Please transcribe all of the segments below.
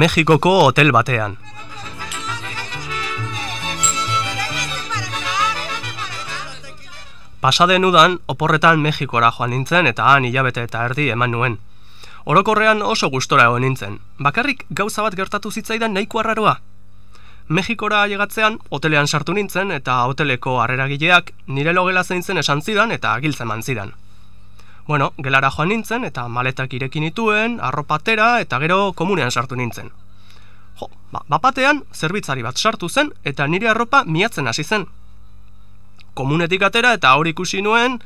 Mexikoko hotel batean. Pasaden udan, oporretan Mexikora joan nintzen eta han hilabete eta erdi eman nuen. Orokorrean oso gustora egon nintzen. Bakarrik gauza bat gertatu zitzaidan nahiko arraroa. Mexikora llegatzean, hotelean sartu nintzen eta hoteleko harreragileak nire logela zein zen esan zidan eta agiltzen man zidan. Bueno, gelara joan nintzen eta maletak irekin nituen, arropatera eta gero komunean sartu nintzen. Jo, ba, bapatean, zerbitzari bat sartu zen eta nire arropa miatzen hasi zen komunetik atera eta hori ikusi nuen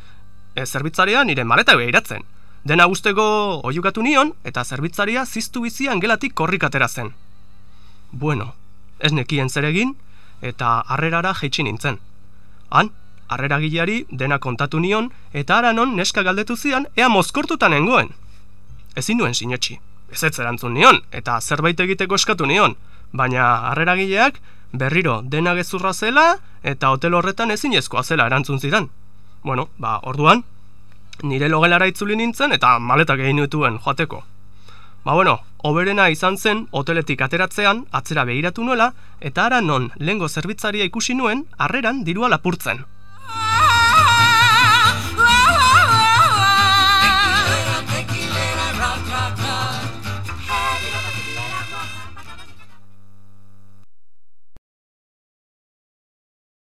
e, zerbitzaria nire maleta behiratzen. Dena guzteko oiukatu nion eta zerbitzaria ziztu bizian gelatik korrik atera zen. Bueno, ez nekien zer egin eta harrerara jeitsi nintzen. Han, harrera dena kontatu nion eta ara non neska galdetu zian ea mozkortutan nengoen. Ezin nuen sinetxi. Ez ez erantzun nion eta zerbait egiteko eskatu nion, baina harrera berriro dena gezurra zela eta hotel horretan ezinezkoa zela erantzun zidan. Bueno, ba, orduan, nire logelara itzuli nintzen eta maletak egin dituen joateko. Ba, bueno, oberena izan zen hoteletik ateratzean atzera behiratu nuela eta ara non lengo zerbitzaria ikusi nuen harreran dirua lapurtzen.